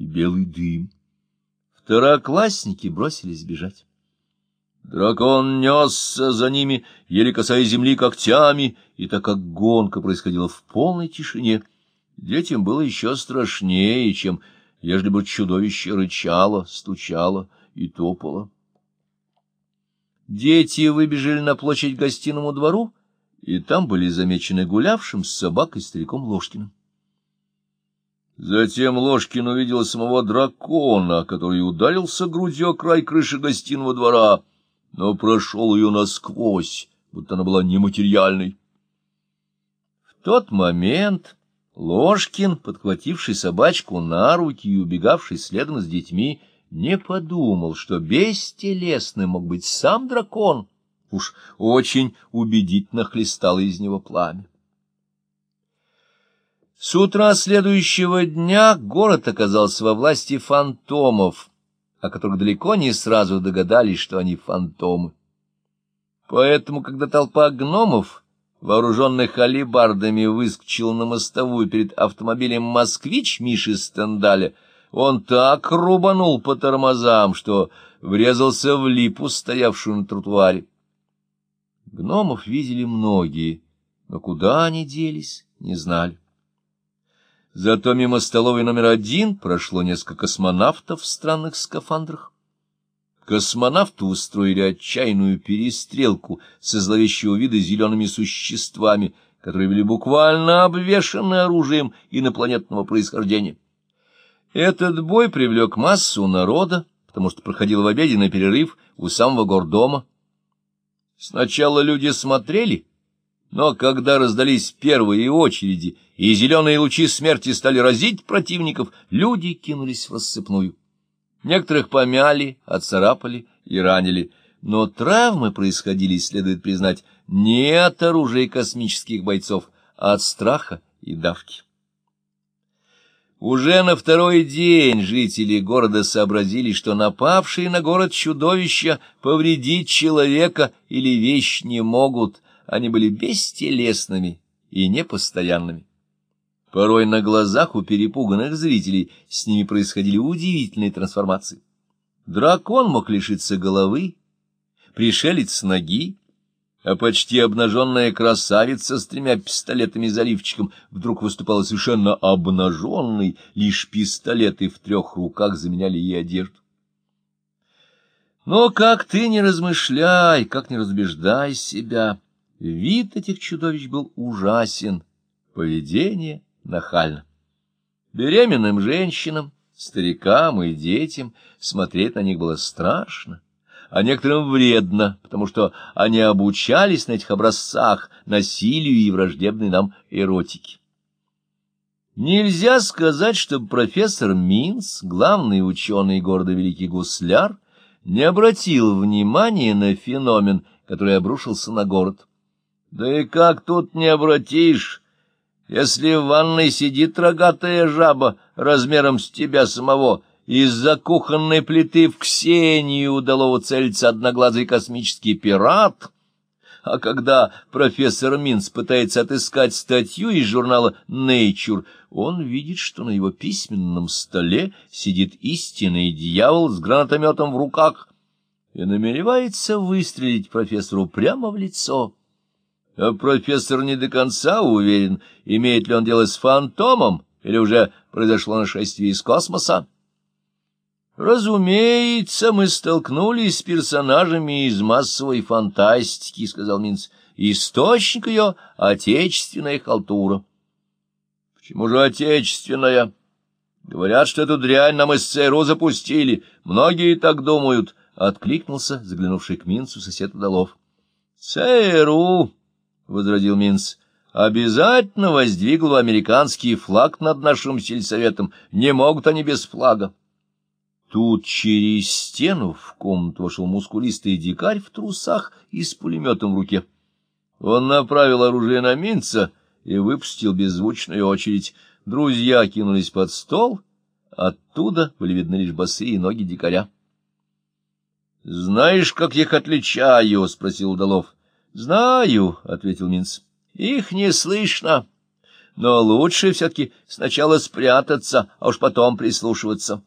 и белый дым. Второклассники бросились бежать. Дракон несся за ними, еле касаясь земли когтями, и так как гонка происходила в полной тишине, детям было еще страшнее, чем ежели бы чудовище рычало, стучало и топало. Дети выбежали на площадь гостиному двору, и там были замечены гулявшим с собакой стариком Ложкиным. Затем Ложкин увидел самого дракона, который ударился грудью о край крыши гостиного двора, но прошел ее насквозь, будто она была нематериальной. В тот момент Ложкин, подхвативший собачку на руки и убегавший следом с детьми, не подумал, что бестелесным мог быть сам дракон. Уж очень убедительно хлестало из него пламя. С утра следующего дня город оказался во власти фантомов, о которых далеко не сразу догадались, что они фантомы. Поэтому, когда толпа гномов, вооруженных алибардами, выскочила на мостовую перед автомобилем «Москвич» Миши Стендаля, он так рубанул по тормозам, что врезался в липу, стоявшую на тротуаре. Гномов видели многие, но куда они делись, не знали. Зато мимо столовой номер один прошло несколько космонавтов в странных скафандрах. Космонавты устроили отчаянную перестрелку со зловещего вида зелеными существами, которые были буквально обвешаны оружием инопланетного происхождения. Этот бой привлек массу народа, потому что проходил в обеденный перерыв у самого гордома. Сначала люди смотрели, но когда раздались первые очереди, и зеленые лучи смерти стали разить противников, люди кинулись в рассыпную. Некоторых помяли, отцарапали и ранили, но травмы происходили, следует признать, не от оружия космических бойцов, а от страха и давки. Уже на второй день жители города сообразили, что напавшие на город чудовища повредить человека или вещь не могут, они были бестелесными и непостоянными. Порой на глазах у перепуганных зрителей с ними происходили удивительные трансформации. Дракон мог лишиться головы, пришелец ноги, а почти обнаженная красавица с тремя пистолетами-заливчиком вдруг выступала совершенно обнаженной, лишь пистолеты в трех руках заменяли ей одежду. Но как ты не размышляй, как не разбеждай себя, вид этих чудовищ был ужасен, поведение нахально. Беременным женщинам, старикам и детям смотреть на них было страшно а некоторым вредно, потому что они обучались на этих образцах насилию и враждебной нам эротике. Нельзя сказать, чтобы профессор Минц, главный ученый города Великий Гусляр, не обратил внимания на феномен, который обрушился на город. Да и как тут не обратишь, если в ванной сидит рогатая жаба размером с тебя самого, из-за кухонной плиты в Ксению удалого целиться одноглазый космический пират, а когда профессор Минц пытается отыскать статью из журнала Nature, он видит, что на его письменном столе сидит истинный дьявол с гранатометом в руках и намеревается выстрелить профессору прямо в лицо. Профессор не до конца уверен, имеет ли он дело с фантомом или уже произошло нашествие из космоса. «Разумеется, мы столкнулись с персонажами из массовой фантастики», — сказал Минц. «Источник ее — отечественная халтура». «Почему же отечественная?» «Говорят, что эту дрянь нам из ЦРУ запустили. Многие так думают», — откликнулся заглянувший к Минцу сосед Удалов. «ЦРУ», — возразил Минц, — «обязательно воздвигл американский флаг над нашим сельсоветом. Не могут они без флага». Тут через стену в комнату вошел мускулистый дикарь в трусах и с пулеметом в руке. Он направил оружие на Минца и выпустил беззвучную очередь. Друзья кинулись под стол, оттуда были видны лишь босые ноги дикаря. — Знаешь, как я их отличаю? — спросил Удалов. — Знаю, — ответил Минц. — Их не слышно. но лучше все-таки сначала спрятаться, а уж потом прислушиваться.